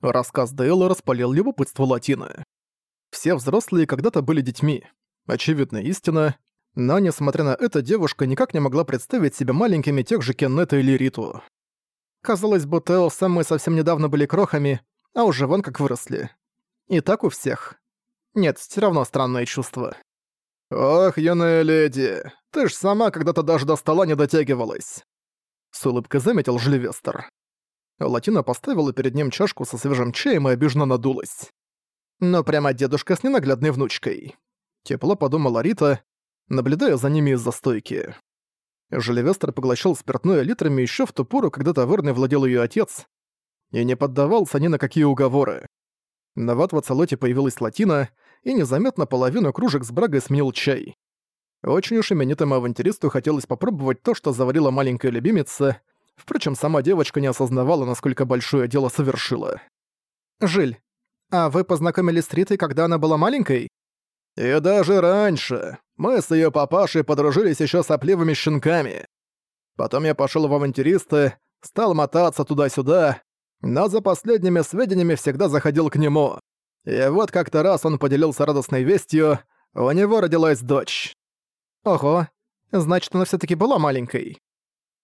Рассказ Дейла распалил любопытство Латины. Все взрослые когда-то были детьми. Очевидная истина. Но, несмотря на это, девушка никак не могла представить себя маленькими тех же Кеннета или Риту. Казалось бы, Тео самые совсем недавно были крохами, а уже вон как выросли. И так у всех. Нет, все равно странное чувство. «Ох, юная леди, ты ж сама когда-то даже до стола не дотягивалась!» С улыбкой заметил Жильвестер. Латина поставила перед ним чашку со свежим чаем и обиженно надулась. Но прямо дедушка с ненаглядной внучкой. Тепло подумала Рита, наблюдая за ними из-за стойки. Желевестер поглощал спиртное литрами еще в ту пору, когда таверной владел ее отец, и не поддавался ни на какие уговоры. На ват в оцелоте появилась латина, и незаметно половину кружек с брагой сменил чай. Очень уж именитому авантюристу хотелось попробовать то, что заварила маленькая любимица, впрочем, сама девочка не осознавала, насколько большое дело совершила. «Жиль, а вы познакомились с Ритой, когда она была маленькой?» «И даже раньше. Мы с ее папашей подружились еще сопливыми щенками. Потом я пошел в авантюристы, стал мотаться туда-сюда, но за последними сведениями всегда заходил к нему. И вот как-то раз он поделился радостной вестью, у него родилась дочь. «Ого, значит, она все таки была маленькой», —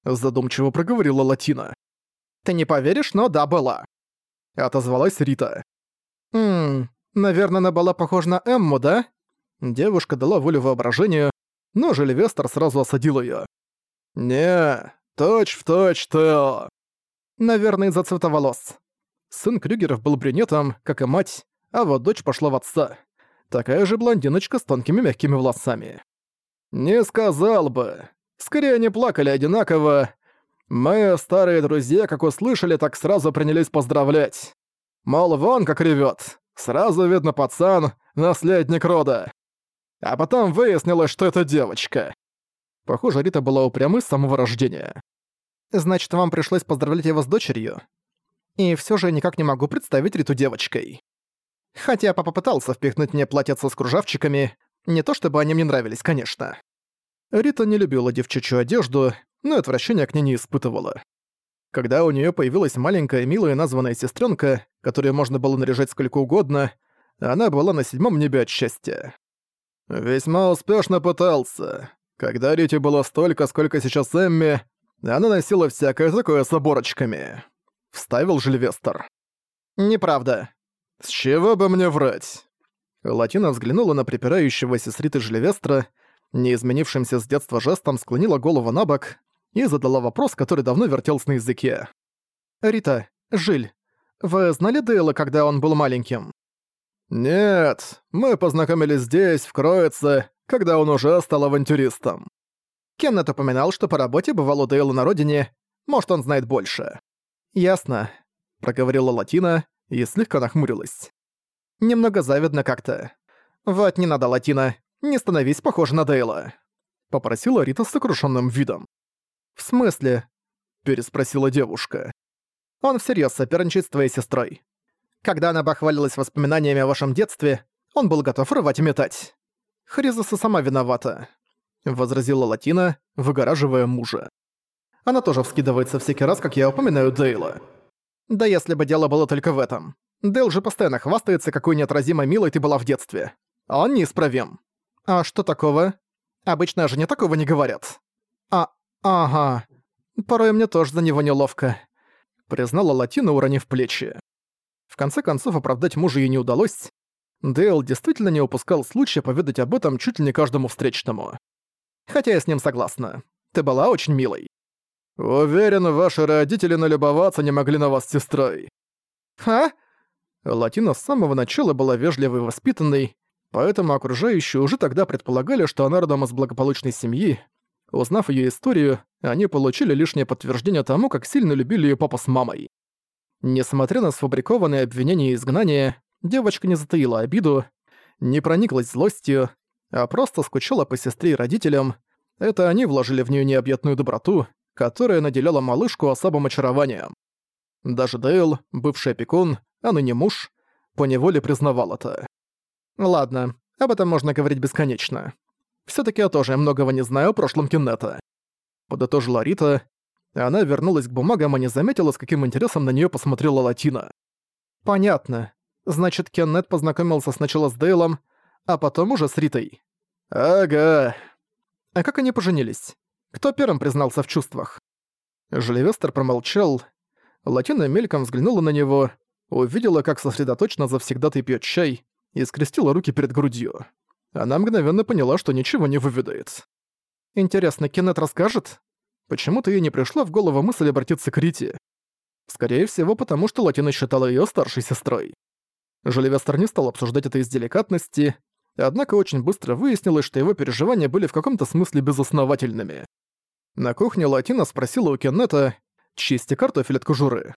задумчиво проговорила Латина. «Ты не поверишь, но да, была», — отозвалась Рита. «Ммм, наверное, она была похожа на Эмму, да?» Девушка дала волю воображению, но Жильвестер сразу осадил её. «Не, точь-в-точь Тео». Наверное, из-за цвета волос. Сын Крюгеров был брюнетом, как и мать, а вот дочь пошла в отца. Такая же блондиночка с тонкими мягкими волосами. «Не сказал бы. Скорее, они плакали одинаково. Мы, старые друзья, как услышали, так сразу принялись поздравлять. Мол, вон как ревёт. Сразу видно пацан, наследник рода. А потом выяснилось, что это девочка. Похоже, Рита была упрямой с самого рождения. Значит, вам пришлось поздравлять его с дочерью? И все же никак не могу представить Риту девочкой. Хотя папа пытался впихнуть мне платьице с кружавчиками, не то чтобы они мне нравились, конечно. Рита не любила девчачью одежду, но отвращения к ней не испытывала. Когда у нее появилась маленькая милая названная сестренка, которую можно было наряжать сколько угодно, она была на седьмом небе от счастья. Весьма успешно пытался. Когда Рите было столько, сколько сейчас Эмми, она носила всякое такое с оборочками. Вставил Жильвестер. Неправда. С чего бы мне врать? Латина взглянула на припирающегося с Риты Жильвестра, не изменившимся с детства жестом склонила голову на бок и задала вопрос, который давно вертелся на языке. «Рита, Жиль, вы знали Дейла, когда он был маленьким?» «Нет, мы познакомились здесь, в Кроице, когда он уже стал авантюристом». Кеннет упоминал, что по работе бывал у Дейла на родине, может, он знает больше. «Ясно», — проговорила Латина и слегка нахмурилась. «Немного завидно как-то. Вот не надо, Латина, не становись похожа на Дейла», — попросила Рита с сокрушенным видом. «В смысле?» — переспросила девушка. «Он всерьез соперничает с твоей сестрой. Когда она похвалилась воспоминаниями о вашем детстве, он был готов рвать и метать. Хризиса сама виновата», — возразила Латина, выгораживая мужа. Она тоже вскидывается всякий раз, как я упоминаю Дейла. Да если бы дело было только в этом. Дейл же постоянно хвастается, какой неотразимо милой ты была в детстве. Он неисправим. А что такого? Обычно же не такого не говорят. А, ага. Порой мне тоже за него неловко. Признала Латина, уронив плечи. В конце концов, оправдать мужа ей не удалось. Дейл действительно не упускал случая поведать об этом чуть ли не каждому встречному. Хотя я с ним согласна. Ты была очень милой. Уверен, ваши родители налюбоваться не могли на вас с сестрой. Ха? Латина с самого начала была вежливой и воспитанной, поэтому окружающие уже тогда предполагали, что она родом из благополучной семьи. Узнав ее историю, они получили лишнее подтверждение тому, как сильно любили ее папа с мамой. Несмотря на сфабрикованные обвинения и изгнания, девочка не затаила обиду, не прониклась злостью, а просто скучала по сестре и родителям. Это они вложили в нее необъятную доброту, которая наделяла малышку особым очарованием. Даже Дейл, бывший опекун, а ныне муж, поневоле признавал это. Ладно, об этом можно говорить бесконечно. все таки я тоже многого не знаю о прошлом Кеннета. Подытожила Рита, она вернулась к бумагам и не заметила, с каким интересом на нее посмотрела Латина. Понятно. Значит, Кеннет познакомился сначала с Дейлом, а потом уже с Ритой. Ага. А как они поженились? Кто первым признался в чувствах? Желевестер промолчал. Латина мельком взглянула на него, увидела, как сосредоточенно завсегдатый пьет чай, и скрестила руки перед грудью. Она мгновенно поняла, что ничего не выведает. Интересно, Кеннет расскажет? Почему-то ей не пришла в голову мысль обратиться к Рите. Скорее всего, потому что Латина считала ее старшей сестрой. Желевестер не стал обсуждать это из деликатности, однако очень быстро выяснилось, что его переживания были в каком-то смысле безосновательными. На кухне Латина спросила у Кеннета, чисти картофель от кожуры.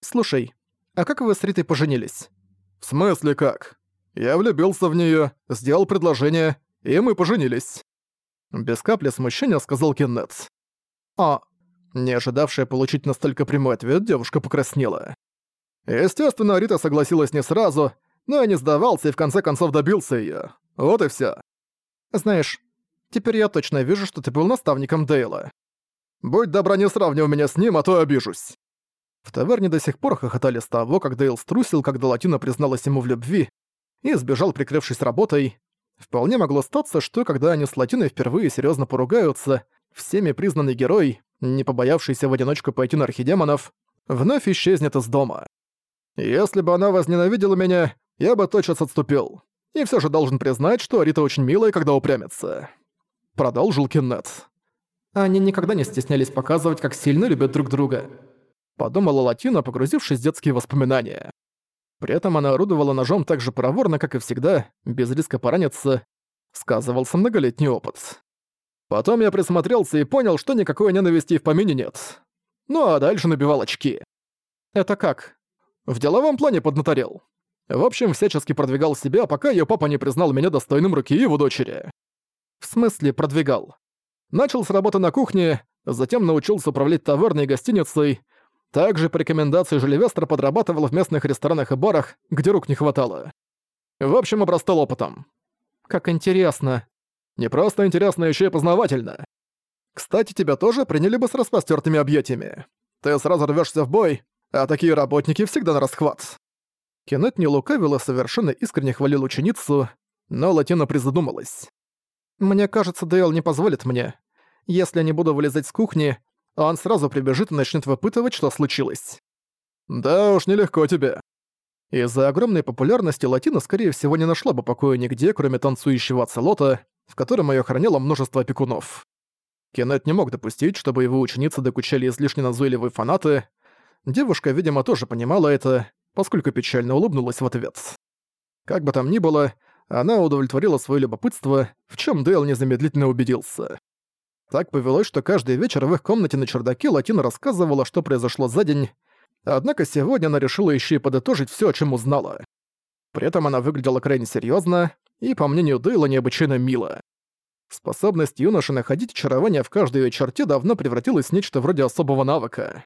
«Слушай, а как вы с Ритой поженились?» «В смысле как? Я влюбился в неё, сделал предложение, и мы поженились». Без капли смущения сказал Кеннет. «А...» Не ожидавшая получить настолько прямой ответ, девушка покраснела. Естественно, Рита согласилась не сразу, но я не сдавался и в конце концов добился её. Вот и всё. Знаешь, теперь я точно вижу, что ты был наставником Дейла. Будь добра, не сравнивай меня с ним, а то обижусь. В таверне до сих пор хохотали с того, как Дейл струсил, когда Латина призналась ему в любви, и сбежал, прикрывшись работой. Вполне могло статься, что когда они с Латиной впервые серьезно поругаются, всеми признанный герой, не побоявшийся в одиночку пойти на архидемонов, вновь исчезнет из дома. Если бы она возненавидела меня, я бы тотчас отступил. И все же должен признать, что Рита очень милая, когда упрямится. Продолжил Кеннет. Они никогда не стеснялись показывать, как сильно любят друг друга. Подумала Латина, погрузившись в детские воспоминания. При этом она орудовала ножом так же проворно, как и всегда, без риска пораниться. Сказывался многолетний опыт. Потом я присмотрелся и понял, что никакой ненависти в помине нет. Ну а дальше набивал очки. Это как? В деловом плане поднаторел. В общем, всячески продвигал себя, пока её папа не признал меня достойным руки его дочери. В смысле продвигал? Начал с работы на кухне, затем научился управлять таверной и гостиницей, также по рекомендации Желевестра подрабатывал в местных ресторанах и барах, где рук не хватало. В общем, обрастал опытом. Как интересно. Не просто интересно, еще и познавательно. Кстати, тебя тоже приняли бы с распостёртыми объятиями. Ты сразу рвешься в бой, а такие работники всегда на расхват. Кеннет не лукавила, совершенно искренне хвалил ученицу, но Латина призадумалась. «Мне кажется, Дейл не позволит мне. Если я не буду вылезать с кухни, он сразу прибежит и начнет выпытывать, что случилось. Да уж, нелегко тебе. Из-за огромной популярности Латина, скорее всего, не нашла бы покоя нигде, кроме танцующего оцелота, в котором её хранило множество опекунов. Кеннет не мог допустить, чтобы его ученицы докучали излишне назойливые фанаты. Девушка, видимо, тоже понимала это, поскольку печально улыбнулась в ответ. Как бы там ни было, она удовлетворила своё любопытство, в чём Дейл незамедлительно убедился. Так повелось, что каждый вечер в их комнате на чердаке Латина рассказывала, что произошло за день, однако сегодня она решила еще и подытожить все, о чем узнала. При этом она выглядела крайне серьезно и, по мнению Дейла, необычайно мило. Способность юноши находить очарование в каждой ее черте давно превратилась в нечто вроде особого навыка.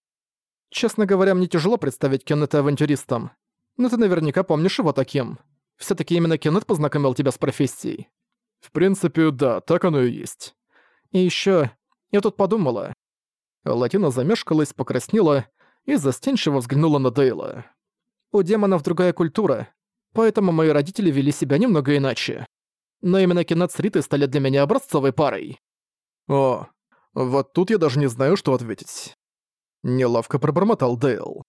Честно говоря, мне тяжело представить Кеннета авантюристом. Но ты наверняка помнишь его таким. все таки именно Кеннет познакомил тебя с профессией. В принципе, да, так оно и есть. И ещё, я тут подумала. Латина замешкалась, покраснела и застенчиво взглянула на Дейла. У демонов другая культура, поэтому мои родители вели себя немного иначе. Но именно Кеннет стали для меня образцовой парой. О, вот тут я даже не знаю, что ответить. Неловко пробормотал Дейл.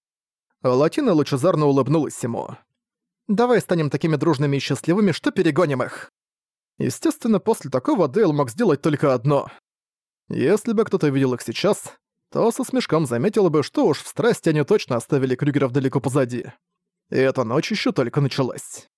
Латина лучезарно улыбнулась ему. «Давай станем такими дружными и счастливыми, что перегоним их». Естественно, после такого Дейл мог сделать только одно. Если бы кто-то видел их сейчас, то со смешком заметил бы, что уж в страсти они точно оставили Крюгеров далеко позади. И эта ночь еще только началась.